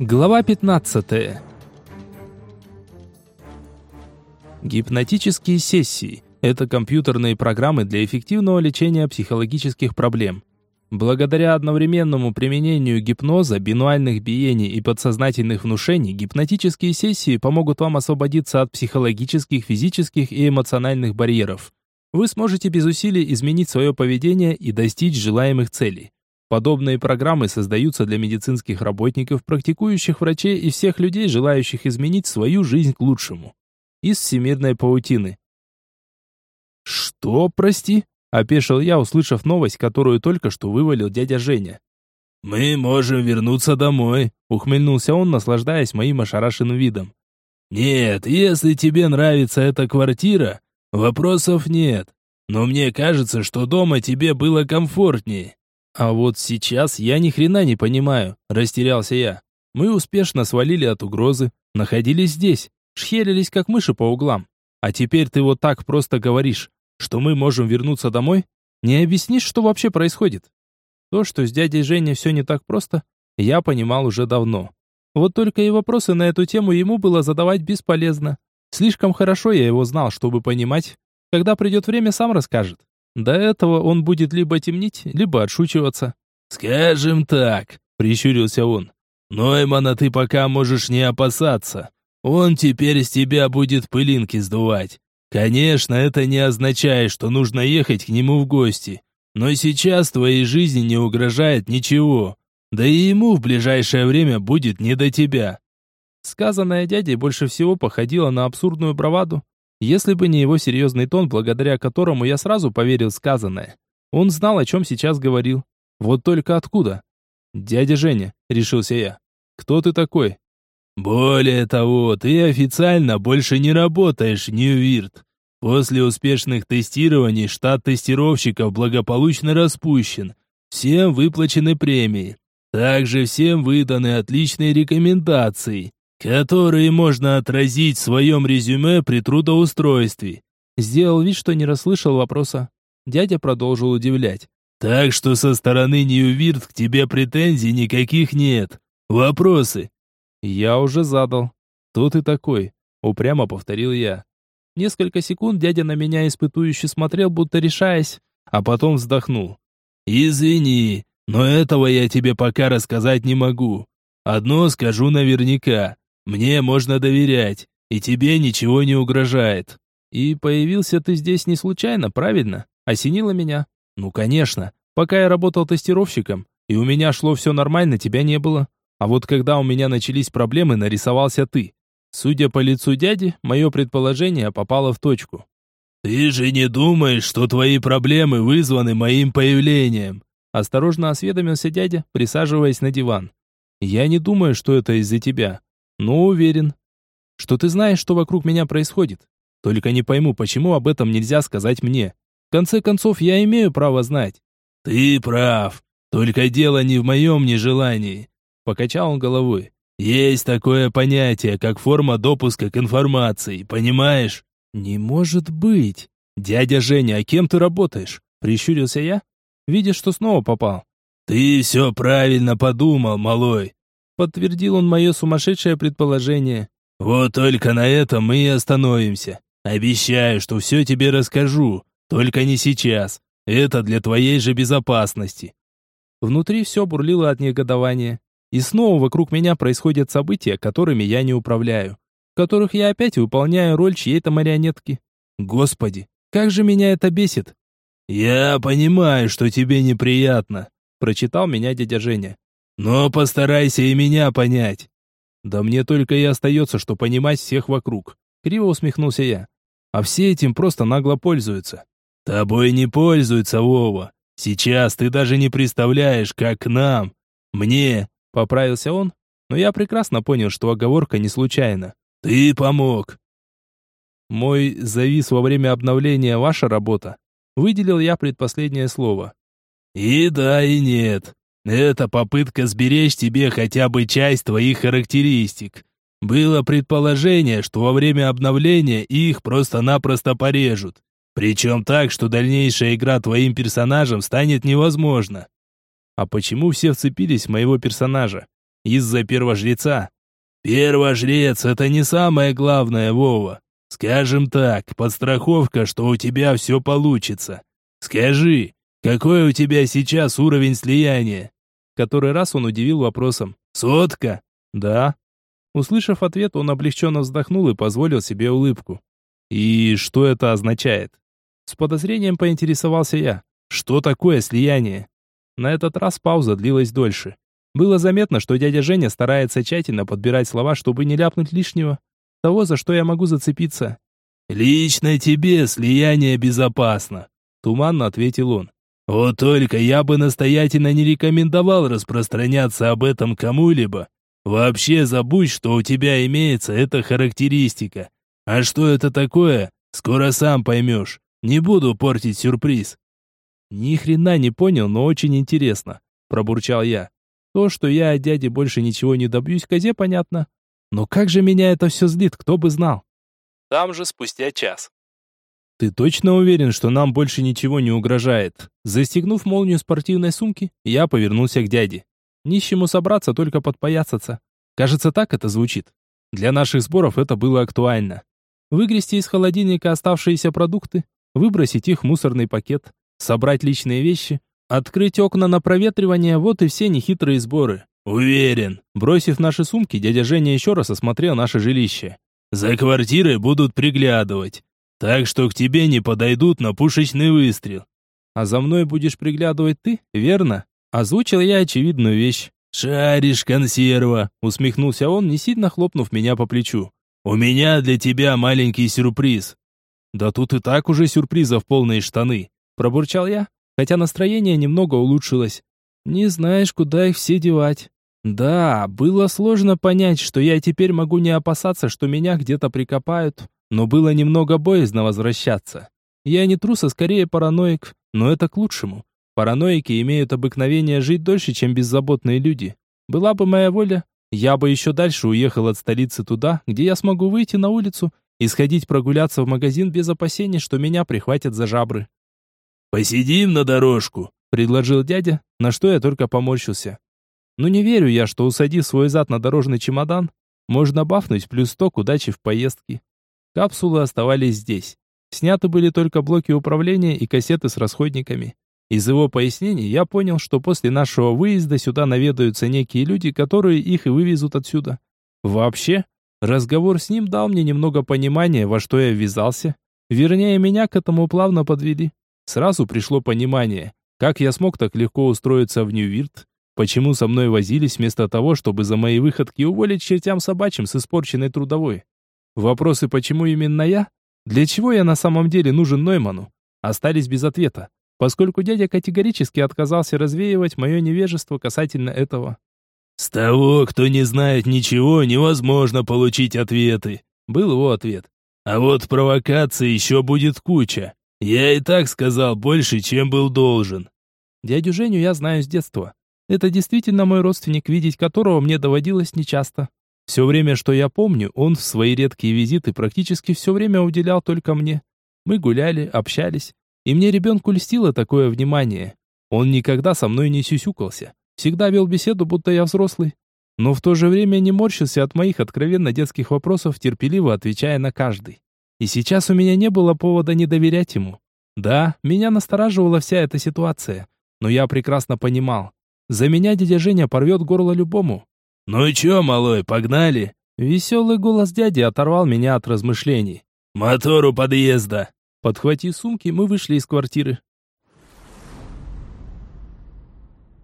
Глава 15. Гипнотические сессии – это компьютерные программы для эффективного лечения психологических проблем. Благодаря одновременному применению гипноза, бинуальных биений и подсознательных внушений, гипнотические сессии помогут вам освободиться от психологических, физических и эмоциональных барьеров. Вы сможете без усилий изменить свое поведение и достичь желаемых целей. Подобные программы создаются для медицинских работников, практикующих врачей и всех людей, желающих изменить свою жизнь к лучшему. Из всемирной паутины. «Что, прости?» – опешил я, услышав новость, которую только что вывалил дядя Женя. «Мы можем вернуться домой», – ухмыльнулся он, наслаждаясь моим ошарашенным видом. «Нет, если тебе нравится эта квартира, вопросов нет. Но мне кажется, что дома тебе было комфортнее. А вот сейчас я ни хрена не понимаю, растерялся я. Мы успешно свалили от угрозы, находились здесь, шхерились как мыши по углам. А теперь ты вот так просто говоришь, что мы можем вернуться домой? Не объяснишь, что вообще происходит? То, что с дядей Женей все не так просто, я понимал уже давно. Вот только и вопросы на эту тему ему было задавать бесполезно. Слишком хорошо я его знал, чтобы понимать, когда придет время, сам расскажет. До этого он будет либо темнить, либо отшучиваться. «Скажем так», — прищурился он, — «Ноймана ты пока можешь не опасаться. Он теперь с тебя будет пылинки сдувать. Конечно, это не означает, что нужно ехать к нему в гости. Но сейчас твоей жизни не угрожает ничего. Да и ему в ближайшее время будет не до тебя». Сказанное дядей больше всего походило на абсурдную браваду, если бы не его серьезный тон, благодаря которому я сразу поверил сказанное. Он знал, о чем сейчас говорил. Вот только откуда? «Дядя Женя», — решился я. «Кто ты такой?» «Более того, ты официально больше не работаешь Ньювирт. После успешных тестирований штат тестировщиков благополучно распущен. Всем выплачены премии. Также всем выданы отличные рекомендации которые можно отразить в своем резюме при трудоустройстве. Сделал вид, что не расслышал вопроса. Дядя продолжил удивлять. Так что со стороны Ньювирт к тебе претензий никаких нет. Вопросы? Я уже задал. Кто ты такой? Упрямо повторил я. Несколько секунд дядя на меня испытующе смотрел, будто решаясь, а потом вздохнул. «Извини, но этого я тебе пока рассказать не могу. Одно скажу наверняка. Мне можно доверять, и тебе ничего не угрожает. И появился ты здесь не случайно, правильно? Осенило меня. Ну, конечно. Пока я работал тестировщиком, и у меня шло все нормально, тебя не было. А вот когда у меня начались проблемы, нарисовался ты. Судя по лицу дяди, мое предположение попало в точку. «Ты же не думаешь, что твои проблемы вызваны моим появлением?» Осторожно осведомился дядя, присаживаясь на диван. «Я не думаю, что это из-за тебя но уверен, что ты знаешь, что вокруг меня происходит. Только не пойму, почему об этом нельзя сказать мне. В конце концов, я имею право знать». «Ты прав. Только дело не в моем нежелании», — покачал он головой. «Есть такое понятие, как форма допуска к информации, понимаешь?» «Не может быть!» «Дядя Женя, а кем ты работаешь?» Прищурился я, видя, что снова попал. «Ты все правильно подумал, малой. Подтвердил он мое сумасшедшее предположение. «Вот только на этом мы и остановимся. Обещаю, что все тебе расскажу, только не сейчас. Это для твоей же безопасности». Внутри все бурлило от негодования. И снова вокруг меня происходят события, которыми я не управляю. В которых я опять выполняю роль чьей-то марионетки. Господи, как же меня это бесит. «Я понимаю, что тебе неприятно», — прочитал меня дядя Женя. Но постарайся и меня понять. Да мне только и остается, что понимать всех вокруг. Криво усмехнулся я. А все этим просто нагло пользуются. Тобой не пользуются, Вова. Сейчас ты даже не представляешь, как нам. Мне, поправился он, но я прекрасно понял, что оговорка не случайна. Ты помог. Мой завис во время обновления ваша работа. Выделил я предпоследнее слово. И да, и нет. Это попытка сберечь тебе хотя бы часть твоих характеристик. Было предположение, что во время обновления их просто-напросто порежут. Причем так, что дальнейшая игра твоим персонажем станет невозможна. А почему все вцепились в моего персонажа? Из-за первожреца. Первожрец — это не самое главное, Вова. Скажем так, подстраховка, что у тебя все получится. Скажи, какой у тебя сейчас уровень слияния? Который раз он удивил вопросом. Сотка? Да. Услышав ответ, он облегченно вздохнул и позволил себе улыбку. И что это означает? С подозрением поинтересовался я. Что такое слияние? На этот раз пауза длилась дольше. Было заметно, что дядя Женя старается тщательно подбирать слова, чтобы не ляпнуть лишнего. Того, за что я могу зацепиться. «Лично тебе слияние безопасно», — туманно ответил он. «Вот только я бы настоятельно не рекомендовал распространяться об этом кому-либо. Вообще забудь, что у тебя имеется эта характеристика. А что это такое, скоро сам поймешь. Не буду портить сюрприз». «Ни хрена не понял, но очень интересно», — пробурчал я. То, что я от дяди больше ничего не добьюсь, козе понятно. Но как же меня это все злит, кто бы знал. Там же спустя час. Ты точно уверен, что нам больше ничего не угрожает? Застегнув молнию спортивной сумки, я повернулся к дяде. Нищему собраться, только подпоясаться. Кажется, так это звучит. Для наших сборов это было актуально. Выгрести из холодильника оставшиеся продукты, выбросить их в мусорный пакет, собрать личные вещи, открыть окна на проветривание, вот и все нехитрые сборы. Уверен. Бросив наши сумки, дядя Женя еще раз осмотрел наше жилище. За квартирой будут приглядывать. Так что к тебе не подойдут на пушечный выстрел. А за мной будешь приглядывать ты, верно? Озвучил я очевидную вещь. «Шаришь, консерва!» — усмехнулся он, не сильно хлопнув меня по плечу. «У меня для тебя маленький сюрприз». «Да тут и так уже сюрпризов полные штаны», — пробурчал я, хотя настроение немного улучшилось. «Не знаешь, куда их все девать». Да, было сложно понять, что я теперь могу не опасаться, что меня где-то прикопают, но было немного боязно возвращаться. Я не трус, а скорее параноик, но это к лучшему. Параноики имеют обыкновение жить дольше, чем беззаботные люди. Была бы моя воля, я бы еще дальше уехал от столицы туда, где я смогу выйти на улицу и сходить прогуляться в магазин без опасения, что меня прихватят за жабры. «Посидим на дорожку», — предложил дядя, на что я только поморщился. Но не верю я, что усадив свой зад на дорожный чемодан, можно бафнуть плюс сто к удаче в поездке. Капсулы оставались здесь. Сняты были только блоки управления и кассеты с расходниками. Из его пояснений я понял, что после нашего выезда сюда наведаются некие люди, которые их и вывезут отсюда. Вообще, разговор с ним дал мне немного понимания, во что я ввязался. Вернее, меня к этому плавно подвели. Сразу пришло понимание, как я смог так легко устроиться в Нью-Вирт, Почему со мной возились вместо того, чтобы за мои выходки уволить чертям собачьим с испорченной трудовой? Вопросы «почему именно я?» Для чего я на самом деле нужен Нойману? Остались без ответа, поскольку дядя категорически отказался развеивать мое невежество касательно этого. «С того, кто не знает ничего, невозможно получить ответы», — был его ответ. «А вот провокаций еще будет куча. Я и так сказал больше, чем был должен». Дядю Женю я знаю с детства. Это действительно мой родственник, видеть которого мне доводилось нечасто. Все время, что я помню, он в свои редкие визиты практически все время уделял только мне. Мы гуляли, общались, и мне ребенку льстило такое внимание. Он никогда со мной не сюсюкался, всегда вел беседу, будто я взрослый. Но в то же время не морщился от моих откровенно детских вопросов, терпеливо отвечая на каждый. И сейчас у меня не было повода не доверять ему. Да, меня настораживала вся эта ситуация, но я прекрасно понимал, за меня дядя Женя порвет горло любому. «Ну и чё, малой, погнали?» Веселый голос дяди оторвал меня от размышлений. «Мотор у подъезда!» Подхватив сумки, мы вышли из квартиры.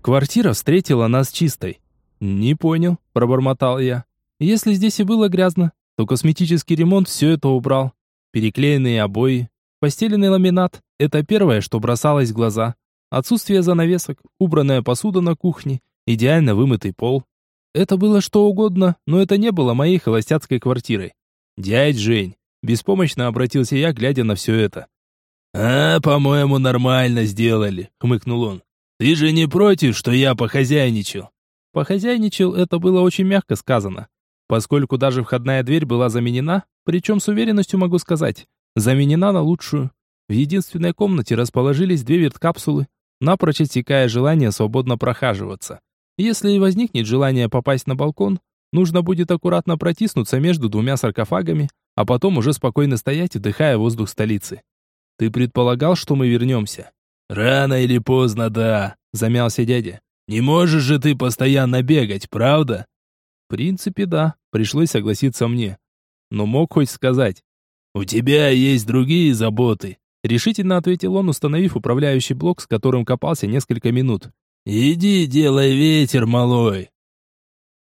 Квартира встретила нас чистой. «Не понял», — пробормотал я. «Если здесь и было грязно, то косметический ремонт все это убрал. Переклеенные обои, постеленный ламинат — это первое, что бросалось в глаза. Отсутствие занавесок, убранная посуда на кухне, идеально вымытый пол. Это было что угодно, но это не было моей холостяцкой квартирой. «Дядь Жень», — беспомощно обратился я, глядя на все это. «А, по-моему, нормально сделали», — хмыкнул он. «Ты же не против, что я похозяйничал?» Похозяйничал, это было очень мягко сказано. Поскольку даже входная дверь была заменена, причем с уверенностью могу сказать, заменена на лучшую. В единственной комнате расположились две верткапсулы, напрочь отсекая желание свободно прохаживаться. Если и возникнет желание попасть на балкон, нужно будет аккуратно протиснуться между двумя саркофагами, а потом уже спокойно стоять, вдыхая воздух столицы. Ты предполагал, что мы вернемся? Рано или поздно, да, замялся дядя. Не можешь же ты постоянно бегать, правда? В принципе, да, пришлось согласиться мне. Но мог хоть сказать. У тебя есть другие заботы, решительно ответил он, установив управляющий блок, с которым копался несколько минут. Иди, делай ветер, малой.